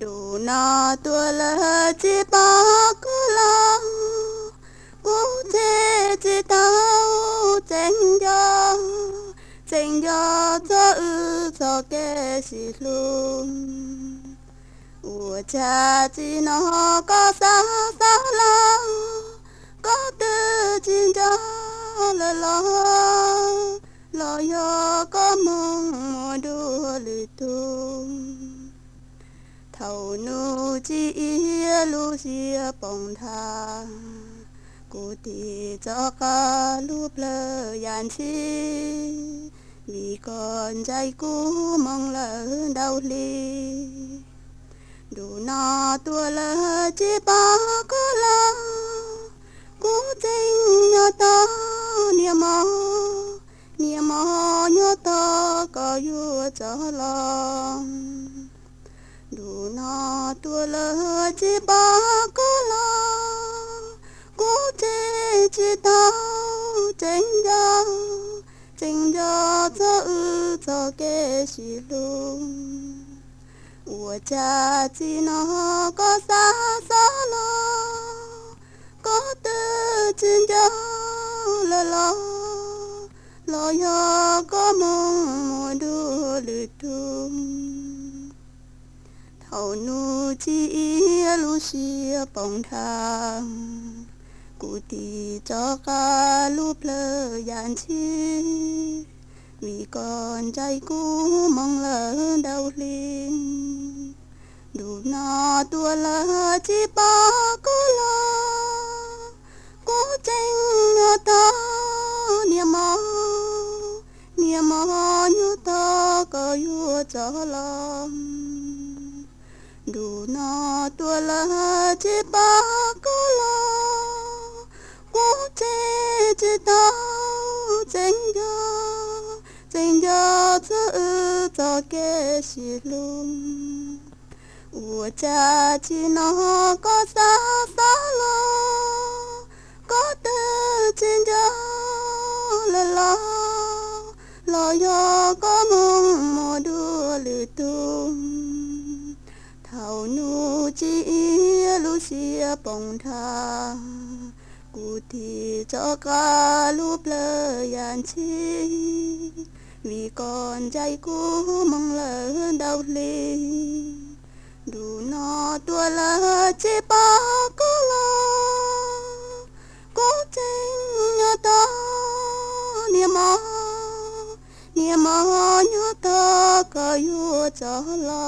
đủ na tua lơ chỉ ba cô lo cô chê chỉ tao chênh cho chênh cho cho ư cho cái xì luôn ủa cha chỉ nó có xa xa lo có tư chỉ cho lơ lo lo yo có mong mùa đua lì tung เขาโนจีเอียลูเซียปองทากูตีจอกาลูเปลยานชีมีก่อนใจกูมองเลเดาลีดูนาตัวเลจีปาก็ลากูจริงยอตาเนี่ยมอเนี่ยมอยอตาก็อยู่จอลอง 乐吉巴拉，古吉吉达真呀，真呀则乌则格，我家吉那个萨萨拉，古德真呀乐拉，乐呀个梦莫多里。 เอาหนูจีเอียลูเชียปองทางกูตีจอกาลูเพลยานชีมีก่อนใจกูมองเลเดาวลิงดูนอตัวละจีปอกูลอกูเจงตอเนี่ยมอเนี่ยมอยู่ตอก็อยู่จอลอม 我那多了几百个路我追着你到尽头尽头是一条街是路我家住在那个山上高山上我的亲人来了来个 ปงทากูทีเจอกาลูเปลยานชีมีก่อนใจกูมองเลืดาวลีดูนอตัวละเจปากูลากูจริงยอตาเนี่ยมาเนี่ยมาเนี่ยตาก็อยู่จะลา